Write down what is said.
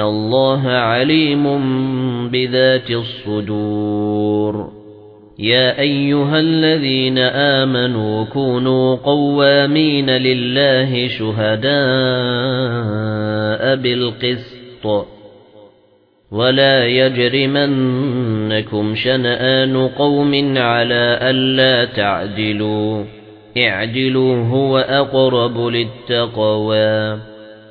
اللَّهَ عَلِيمٌ بِذَاتِ الصُّدُورِ يَا أَيُّهَا الَّذِينَ آمَنُوا كُونُوا قَوَّامِينَ لِلَّهِ شُهَدَاءَ بِالْقِسْطِ وَلَا يَجْرِمَنَّكُمْ شَنَآنُ قَوْمٍ عَلَى أَلَّا تَعْدِلُوا اعْدِلُوا هُوَ أَقْرَبُ لِلتَّقْوَى